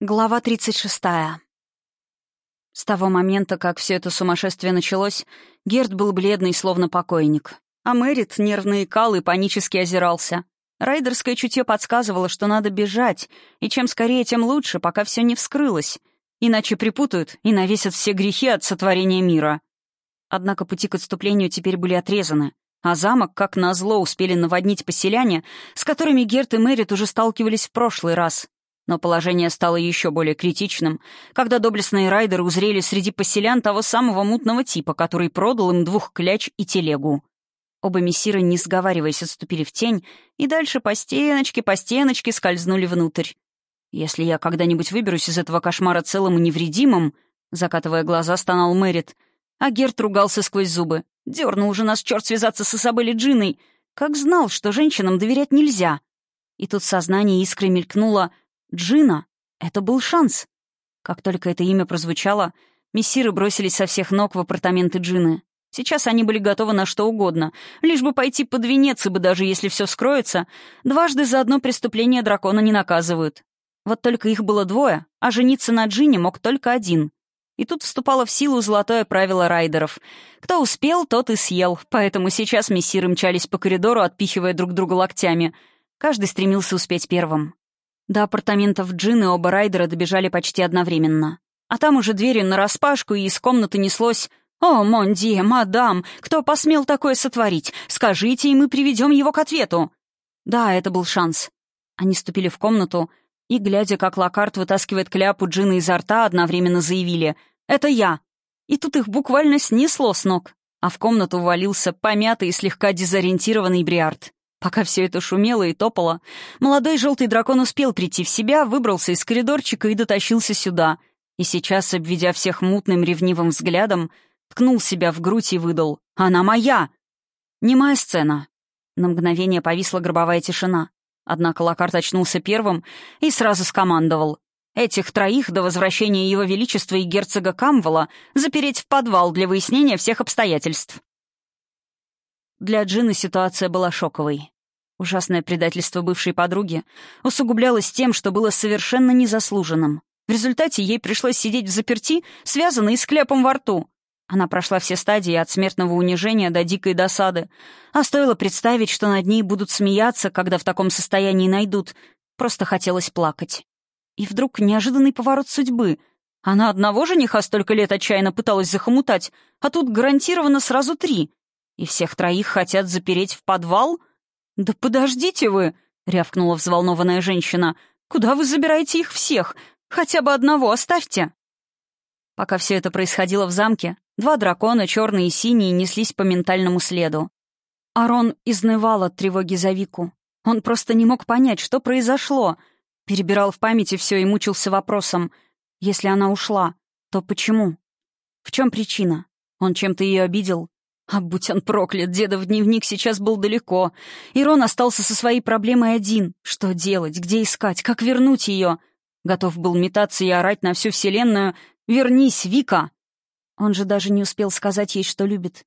Глава 36. С того момента, как все это сумасшествие началось, Герд был бледный, словно покойник. А Мэрит, нервный кал и панически озирался. Райдерское чутье подсказывало, что надо бежать, и чем скорее, тем лучше, пока все не вскрылось. Иначе припутают и навесят все грехи от сотворения мира. Однако пути к отступлению теперь были отрезаны, а замок, как назло, успели наводнить поселяне, с которыми Герт и Мэрит уже сталкивались в прошлый раз — но положение стало еще более критичным, когда доблестные райдеры узрели среди поселян того самого мутного типа, который продал им двух кляч и телегу. Оба мессиры, не сговариваясь, отступили в тень и дальше по стеночке, по стеночке скользнули внутрь. «Если я когда-нибудь выберусь из этого кошмара целым и невредимым», закатывая глаза, стонал Мэрит, а Герт ругался сквозь зубы. Дернул уже нас черт связаться с Исабелли Джиной. Как знал, что женщинам доверять нельзя. И тут сознание искры мелькнуло Джина — это был шанс. Как только это имя прозвучало, мессиры бросились со всех ног в апартаменты Джины. Сейчас они были готовы на что угодно, лишь бы пойти под венец, ибо даже если все скроется, дважды за одно преступление дракона не наказывают. Вот только их было двое, а жениться на Джине мог только один. И тут вступало в силу золотое правило райдеров. Кто успел, тот и съел, поэтому сейчас мессиры мчались по коридору, отпихивая друг друга локтями. Каждый стремился успеть первым. До апартаментов Джины оба райдера добежали почти одновременно. А там уже двери нараспашку, и из комнаты неслось «О, Монди, мадам, кто посмел такое сотворить? Скажите, и мы приведем его к ответу». Да, это был шанс. Они ступили в комнату и, глядя, как Локарт вытаскивает кляпу Джины изо рта, одновременно заявили «Это я». И тут их буквально снесло с ног, а в комнату ввалился помятый и слегка дезориентированный Бриард. Пока все это шумело и топало, молодой желтый дракон успел прийти в себя, выбрался из коридорчика и дотащился сюда. И сейчас, обведя всех мутным ревнивым взглядом, ткнул себя в грудь и выдал «Она моя!» Немая сцена. На мгновение повисла гробовая тишина. Однако Локарт очнулся первым и сразу скомандовал. Этих троих до возвращения Его Величества и герцога Камвола запереть в подвал для выяснения всех обстоятельств. Для Джины ситуация была шоковой. Ужасное предательство бывшей подруги усугублялось тем, что было совершенно незаслуженным. В результате ей пришлось сидеть в заперти, связанной с кляпом во рту. Она прошла все стадии от смертного унижения до дикой досады. А стоило представить, что над ней будут смеяться, когда в таком состоянии найдут. Просто хотелось плакать. И вдруг неожиданный поворот судьбы. Она одного жениха столько лет отчаянно пыталась захомутать, а тут гарантированно сразу три. И всех троих хотят запереть в подвал? Да подождите вы, рявкнула взволнованная женщина. Куда вы забираете их всех? Хотя бы одного оставьте. Пока все это происходило в замке, два дракона, черный и синий, неслись по ментальному следу. Арон изнывал от тревоги за Вику. Он просто не мог понять, что произошло. Перебирал в памяти все и мучился вопросом. Если она ушла, то почему? В чем причина? Он чем-то ее обидел? А будь он проклят, дедов дневник сейчас был далеко. Ирон остался со своей проблемой один. Что делать, где искать, как вернуть ее? Готов был метаться и орать на всю вселенную «Вернись, Вика!» Он же даже не успел сказать ей, что любит.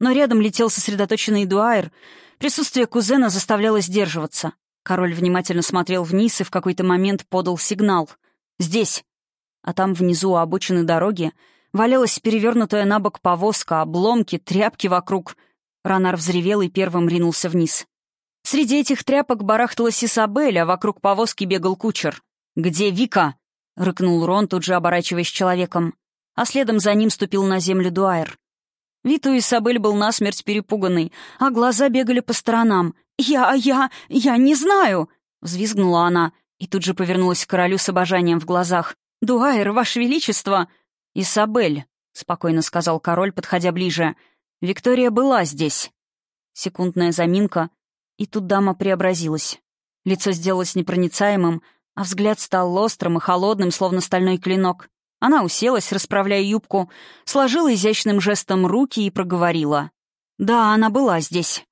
Но рядом летел сосредоточенный Дуайр. Присутствие кузена заставляло сдерживаться. Король внимательно смотрел вниз и в какой-то момент подал сигнал. «Здесь!» А там внизу у обочины дороги Валялась перевернутая на бок повозка, обломки, тряпки вокруг. Ранар взревел и первым ринулся вниз. Среди этих тряпок барахталась Исабель, а вокруг повозки бегал кучер. «Где Вика?» — рыкнул Рон, тут же оборачиваясь человеком. А следом за ним ступил на землю Дуайр. Вид у Исабель был насмерть перепуганный, а глаза бегали по сторонам. «Я, я, я не знаю!» — взвизгнула она и тут же повернулась к королю с обожанием в глазах. «Дуайр, ваше величество!» «Исабель», — спокойно сказал король, подходя ближе, — «Виктория была здесь». Секундная заминка, и тут дама преобразилась. Лицо сделалось непроницаемым, а взгляд стал острым и холодным, словно стальной клинок. Она уселась, расправляя юбку, сложила изящным жестом руки и проговорила. «Да, она была здесь».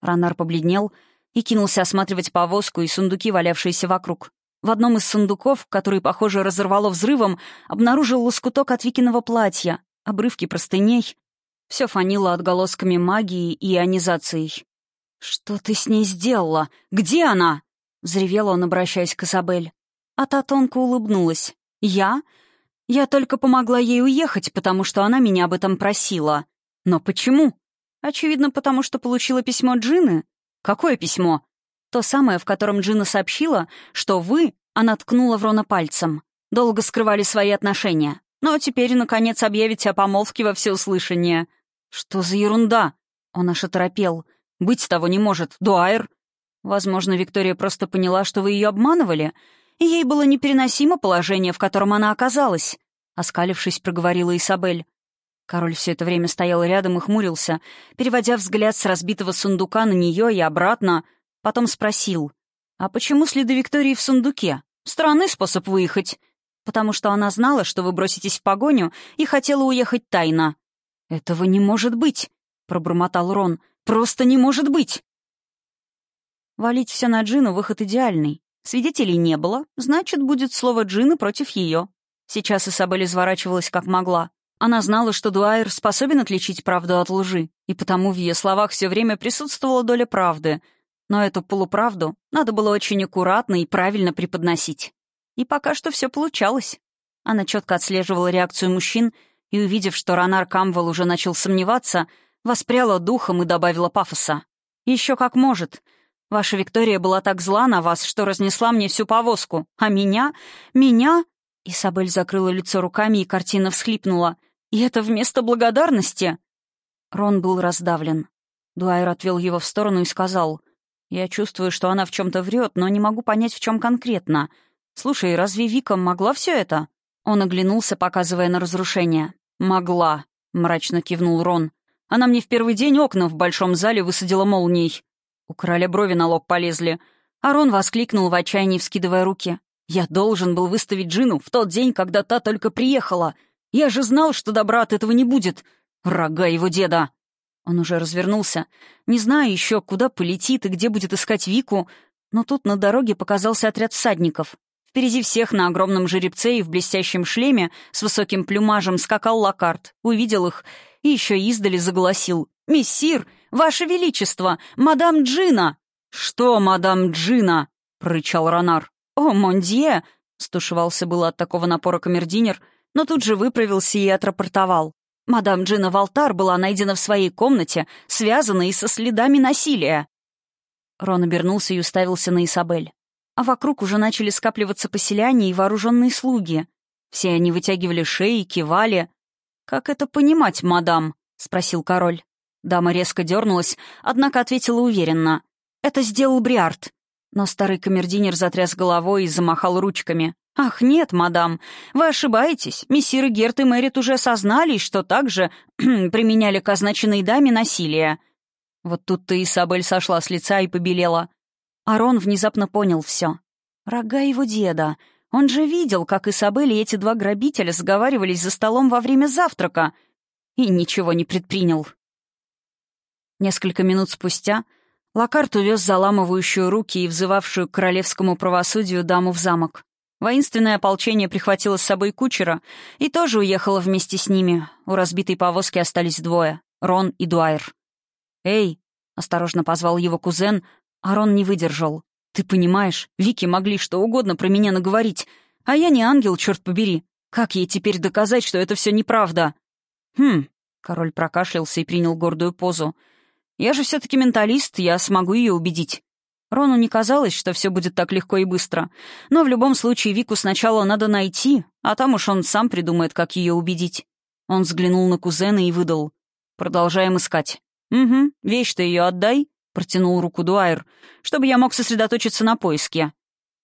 Ранар побледнел и кинулся осматривать повозку и сундуки, валявшиеся вокруг. В одном из сундуков, который, похоже, разорвало взрывом, обнаружил лоскуток от Викиного платья, обрывки простыней. Все фанило отголосками магии и ионизацией. «Что ты с ней сделала? Где она?» — взревел он, обращаясь к Изабель. А та тонко улыбнулась. «Я? Я только помогла ей уехать, потому что она меня об этом просила. Но почему? Очевидно, потому что получила письмо Джины. Какое письмо? То самое, в котором Джина сообщила, что вы, она ткнула в Рона пальцем, долго скрывали свои отношения. Но теперь, наконец, объявите о помолвке во всеуслышание. Что за ерунда? Он аж оторопел. Быть того не может. Дуайр. Возможно, Виктория просто поняла, что вы ее обманывали, и ей было непереносимо положение, в котором она оказалась. Оскалившись, проговорила Исабель. Король все это время стоял рядом и хмурился, переводя взгляд с разбитого сундука на нее и обратно. Потом спросил, «А почему следы Виктории в сундуке? Странный способ выехать». «Потому что она знала, что вы броситесь в погоню, и хотела уехать тайно». «Этого не может быть», — пробормотал Рон. «Просто не может быть!» Валить все на Джину — выход идеальный. Свидетелей не было, значит, будет слово Джины против ее. Сейчас Исабель изворачивалась как могла. Она знала, что Дуайер способен отличить правду от лжи, и потому в ее словах все время присутствовала доля правды. Но эту полуправду надо было очень аккуратно и правильно преподносить. И пока что все получалось. Она четко отслеживала реакцию мужчин и, увидев, что Ронар Камвел уже начал сомневаться, воспряла духом и добавила пафоса. «Еще как может. Ваша Виктория была так зла на вас, что разнесла мне всю повозку. А меня? Меня?» Исабель закрыла лицо руками и картина всхлипнула. «И это вместо благодарности?» Рон был раздавлен. Дуайр отвел его в сторону и сказал, «Я чувствую, что она в чем-то врет, но не могу понять, в чем конкретно. Слушай, разве Вика могла все это?» Он оглянулся, показывая на разрушение. «Могла», — мрачно кивнул Рон. «Она мне в первый день окна в большом зале высадила молнией». У короля брови на лоб полезли. А Рон воскликнул в отчаянии, вскидывая руки. «Я должен был выставить Джину в тот день, когда та только приехала. Я же знал, что добра от этого не будет. Рога его деда!» Он уже развернулся. Не знаю еще, куда полетит и где будет искать Вику, но тут на дороге показался отряд всадников. Впереди всех на огромном жеребце и в блестящем шлеме с высоким плюмажем скакал Лакарт, увидел их и еще издали заголосил. «Мессир! Ваше Величество! Мадам Джина!» «Что, мадам Джина?» — прорычал Ронар. «О, Мондье!» — стушевался было от такого напора камердинер, но тут же выправился и отрапортовал. «Мадам Джина Валтар была найдена в своей комнате, связанной со следами насилия». Рон обернулся и уставился на Исабель. А вокруг уже начали скапливаться поселяне и вооруженные слуги. Все они вытягивали шеи, кивали. «Как это понимать, мадам?» — спросил король. Дама резко дернулась, однако ответила уверенно. «Это сделал Бриард. Но старый камердинер затряс головой и замахал ручками. «Ах, нет, мадам, вы ошибаетесь. Мессиры Герт и Мэрит уже сознались, что также применяли к означенной даме насилие». Вот тут-то Исабель сошла с лица и побелела. Арон внезапно понял все. Рога его деда. Он же видел, как Исабель и эти два грабителя сговаривались за столом во время завтрака. И ничего не предпринял. Несколько минут спустя Лакарт увез заламывающую руки и взывавшую к королевскому правосудию даму в замок. Воинственное ополчение прихватило с собой кучера и тоже уехало вместе с ними. У разбитой повозки остались двое — Рон и Дуайр. «Эй!» — осторожно позвал его кузен, а Рон не выдержал. «Ты понимаешь, Вики могли что угодно про меня наговорить, а я не ангел, черт побери. Как ей теперь доказать, что это все неправда?» «Хм...» — король прокашлялся и принял гордую позу — я же все-таки менталист, я смогу ее убедить. Рону не казалось, что все будет так легко и быстро. Но в любом случае Вику сначала надо найти, а там уж он сам придумает, как ее убедить. Он взглянул на кузена и выдал. «Продолжаем искать». «Угу, вещь-то ее отдай», — протянул руку Дуайр, «чтобы я мог сосредоточиться на поиске».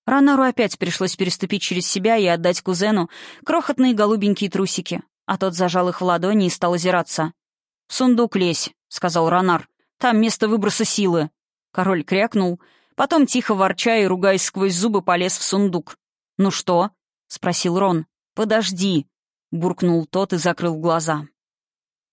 Ранару опять пришлось переступить через себя и отдать кузену крохотные голубенькие трусики, а тот зажал их в ладони и стал озираться. «В сундук лезь», — сказал Ранар. Там место выброса силы». Король крякнул, потом, тихо ворча и ругаясь сквозь зубы, полез в сундук. «Ну что?» — спросил Рон. «Подожди», — буркнул тот и закрыл глаза.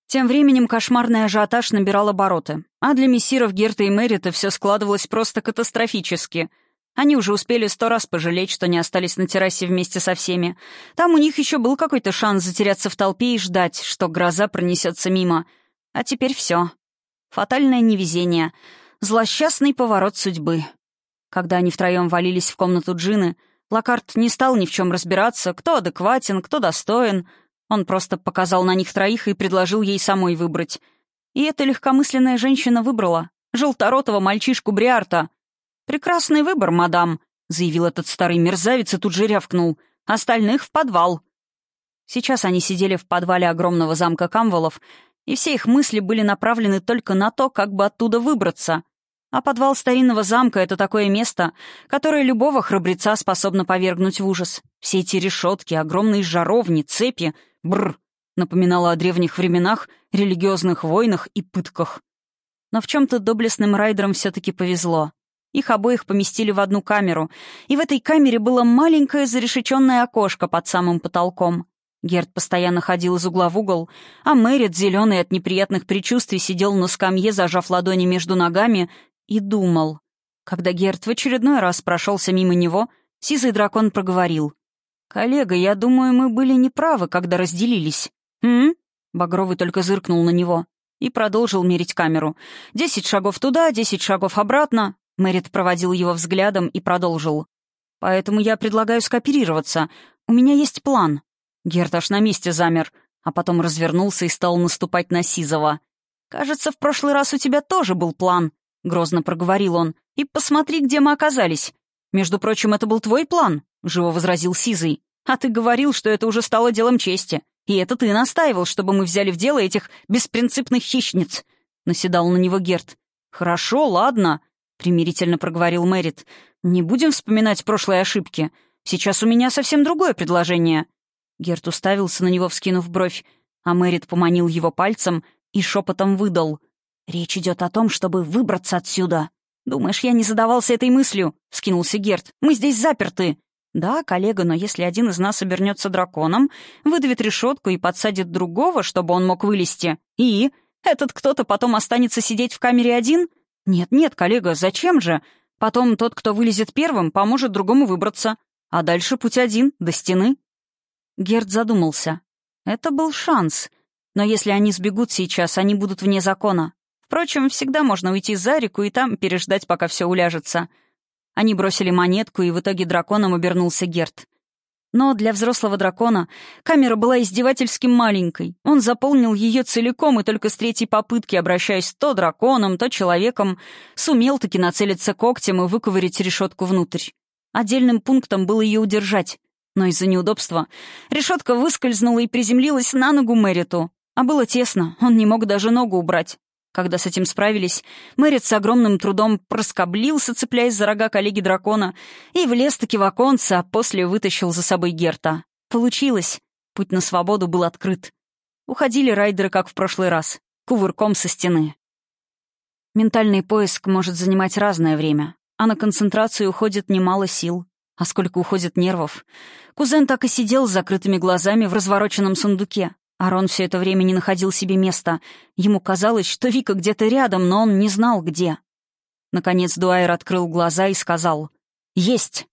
Тем временем кошмарный ажиотаж набирал обороты, а для мессиров Герта и Мэрита все складывалось просто катастрофически. Они уже успели сто раз пожалеть, что не остались на террасе вместе со всеми. Там у них еще был какой-то шанс затеряться в толпе и ждать, что гроза пронесется мимо. А теперь все. Фатальное невезение. Злосчастный поворот судьбы. Когда они втроем валились в комнату Джины, Локарт не стал ни в чем разбираться, кто адекватен, кто достоин. Он просто показал на них троих и предложил ей самой выбрать. И эта легкомысленная женщина выбрала. Желторотого мальчишку Бриарта. «Прекрасный выбор, мадам», — заявил этот старый мерзавец и тут же рявкнул. «Остальных в подвал». Сейчас они сидели в подвале огромного замка Камволов, и все их мысли были направлены только на то, как бы оттуда выбраться. А подвал старинного замка — это такое место, которое любого храбреца способно повергнуть в ужас. Все эти решетки, огромные жаровни, цепи — бррр, напоминало о древних временах, религиозных войнах и пытках. Но в чем-то доблестным райдерам все-таки повезло. Их обоих поместили в одну камеру, и в этой камере было маленькое зарешеченное окошко под самым потолком. Герд постоянно ходил из угла в угол, а Мэрит, зеленый от неприятных предчувствий, сидел на скамье, зажав ладони между ногами, и думал. Когда Герд в очередной раз прошелся мимо него, сизый дракон проговорил. «Коллега, я думаю, мы были неправы, когда разделились». «М?», Багровый только зыркнул на него и продолжил мерить камеру. «Десять шагов туда, десять шагов обратно». Мэрит проводил его взглядом и продолжил. «Поэтому я предлагаю скооперироваться. У меня есть план». Герд аж на месте замер, а потом развернулся и стал наступать на Сизова. «Кажется, в прошлый раз у тебя тоже был план», — грозно проговорил он. «И посмотри, где мы оказались. Между прочим, это был твой план», — живо возразил Сизый. «А ты говорил, что это уже стало делом чести. И это ты настаивал, чтобы мы взяли в дело этих беспринципных хищниц», — наседал на него Герд. «Хорошо, ладно», — примирительно проговорил Мэрит. «Не будем вспоминать прошлые ошибки. Сейчас у меня совсем другое предложение». Герт уставился на него, вскинув бровь, а Мэрит поманил его пальцем и шепотом выдал. «Речь идет о том, чтобы выбраться отсюда». «Думаешь, я не задавался этой мыслью?» — вскинулся Герт. «Мы здесь заперты». «Да, коллега, но если один из нас обернется драконом, выдавит решетку и подсадит другого, чтобы он мог вылезти, и этот кто-то потом останется сидеть в камере один? Нет-нет, коллега, зачем же? Потом тот, кто вылезет первым, поможет другому выбраться. А дальше путь один, до стены. Герд задумался. Это был шанс. Но если они сбегут сейчас, они будут вне закона. Впрочем, всегда можно уйти за реку и там переждать, пока все уляжется. Они бросили монетку, и в итоге драконом обернулся Герд. Но для взрослого дракона камера была издевательски маленькой. Он заполнил ее целиком, и только с третьей попытки, обращаясь то драконом, то человеком, сумел таки нацелиться когтем и выковырять решетку внутрь. Отдельным пунктом было ее удержать но из-за неудобства решетка выскользнула и приземлилась на ногу Мэриту. А было тесно, он не мог даже ногу убрать. Когда с этим справились, Мэрит с огромным трудом проскоблился, цепляясь за рога коллеги дракона, и влез-таки в оконце, а после вытащил за собой Герта. Получилось. Путь на свободу был открыт. Уходили райдеры, как в прошлый раз, кувырком со стены. Ментальный поиск может занимать разное время, а на концентрацию уходит немало сил. А сколько уходит нервов. Кузен так и сидел с закрытыми глазами в развороченном сундуке. Арон все это время не находил себе места. Ему казалось, что Вика где-то рядом, но он не знал, где. Наконец Дуайер открыл глаза и сказал «Есть!».